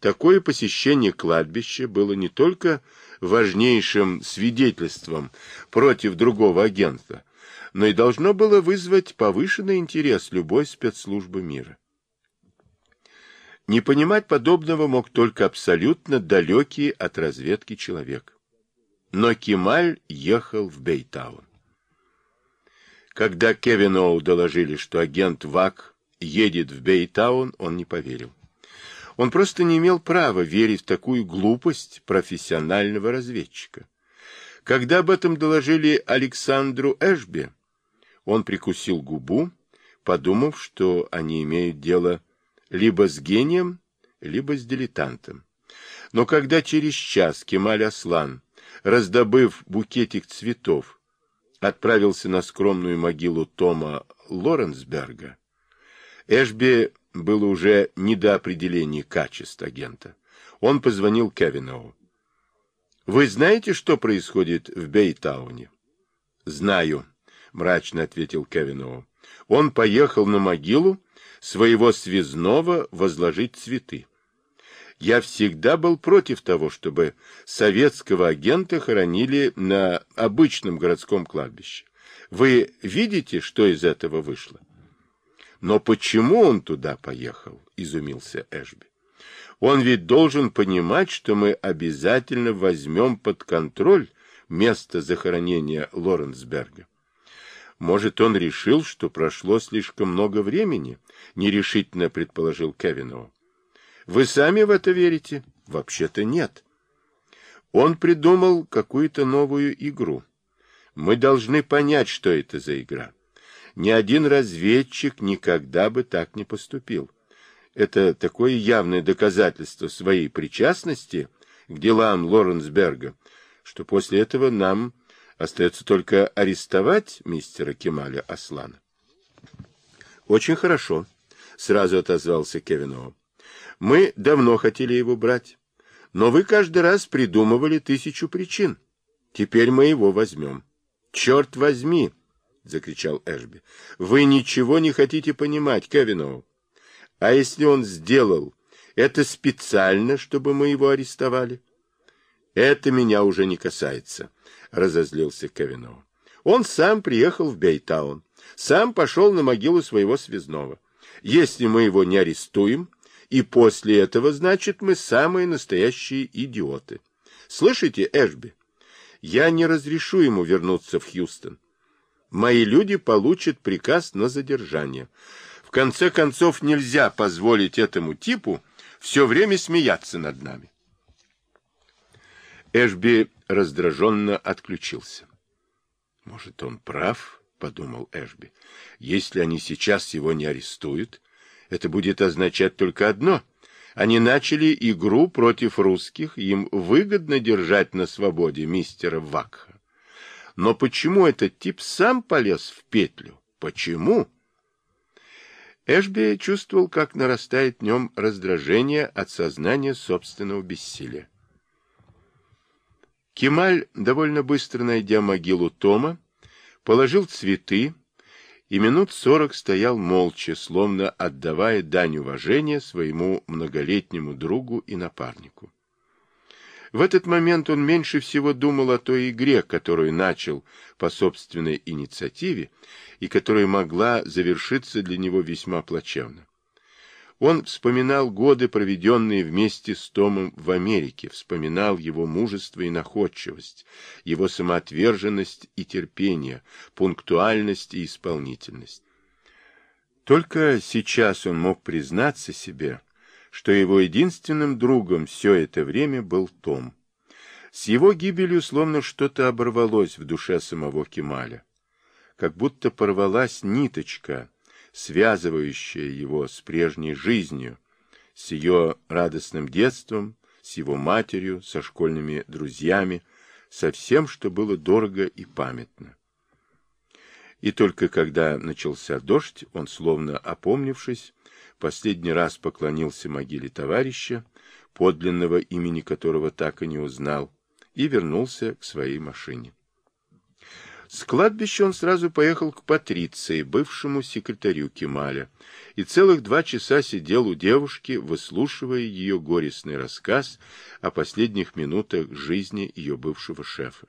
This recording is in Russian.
Такое посещение кладбища было не только важнейшим свидетельством против другого агента, но и должно было вызвать повышенный интерес любой спецслужбы мира. Не понимать подобного мог только абсолютно далекий от разведки человек. Но Кемаль ехал в Бейтаун. Когда Кевину доложили, что агент ВАК едет в Бейтаун, он не поверил. Он просто не имел права верить в такую глупость профессионального разведчика. Когда об этом доложили Александру Эшби, он прикусил губу, подумав, что они имеют дело либо с гением, либо с дилетантом. Но когда через час Кемаль Аслан, раздобыв букетик цветов, отправился на скромную могилу Тома Лоренсберга, Эшби было уже не до определения качеств агента. Он позвонил Кевинову. «Вы знаете, что происходит в Бейтауне?» «Знаю», — мрачно ответил Кевинову. «Он поехал на могилу своего связного возложить цветы. Я всегда был против того, чтобы советского агента хоронили на обычном городском кладбище. Вы видите, что из этого вышло?» Но почему он туда поехал? Изумился Эшби. Он ведь должен понимать, что мы обязательно возьмем под контроль место захоронения Лоренсберга. Может, он решил, что прошло слишком много времени? Нерешительно предположил Кевиноу. Вы сами в это верите? Вообще-то нет. Он придумал какую-то новую игру. Мы должны понять, что это за игра. Ни один разведчик никогда бы так не поступил. Это такое явное доказательство своей причастности к делам Лоренсберга, что после этого нам остается только арестовать мистера Кемаля Аслана. Очень хорошо, сразу отозвался Кевиноу. Мы давно хотели его брать, но вы каждый раз придумывали тысячу причин. Теперь мы его возьмем. Черт возьми! — закричал Эшби. — Вы ничего не хотите понимать, Кевиноу. А если он сделал это специально, чтобы мы его арестовали? — Это меня уже не касается, — разозлился Кевиноу. Он сам приехал в Бейтаун, сам пошел на могилу своего связного. Если мы его не арестуем, и после этого, значит, мы самые настоящие идиоты. Слышите, Эшби, я не разрешу ему вернуться в Хьюстон мои люди получат приказ на задержание. В конце концов, нельзя позволить этому типу все время смеяться над нами. Эшби раздраженно отключился. «Может, он прав?» — подумал Эшби. «Если они сейчас его не арестуют, это будет означать только одно. Они начали игру против русских, им выгодно держать на свободе мистера Вакха. Но почему этот тип сам полез в петлю? Почему? Эшби чувствовал, как нарастает в нем раздражение от сознания собственного бессилия. Кемаль, довольно быстро найдя могилу Тома, положил цветы и минут сорок стоял молча, словно отдавая дань уважения своему многолетнему другу и напарнику. В этот момент он меньше всего думал о той игре, которую начал по собственной инициативе и которая могла завершиться для него весьма плачевно. Он вспоминал годы, проведенные вместе с Томом в Америке, вспоминал его мужество и находчивость, его самоотверженность и терпение, пунктуальность и исполнительность. Только сейчас он мог признаться себе, что его единственным другом все это время был Том. С его гибелью словно что-то оборвалось в душе самого Кемаля. Как будто порвалась ниточка, связывающая его с прежней жизнью, с ее радостным детством, с его матерью, со школьными друзьями, со всем, что было дорого и памятно. И только когда начался дождь, он, словно опомнившись, последний раз поклонился могиле товарища, подлинного имени которого так и не узнал, и вернулся к своей машине. С кладбища он сразу поехал к Патриции, бывшему секретарю Кемаля, и целых два часа сидел у девушки, выслушивая ее горестный рассказ о последних минутах жизни ее бывшего шефа.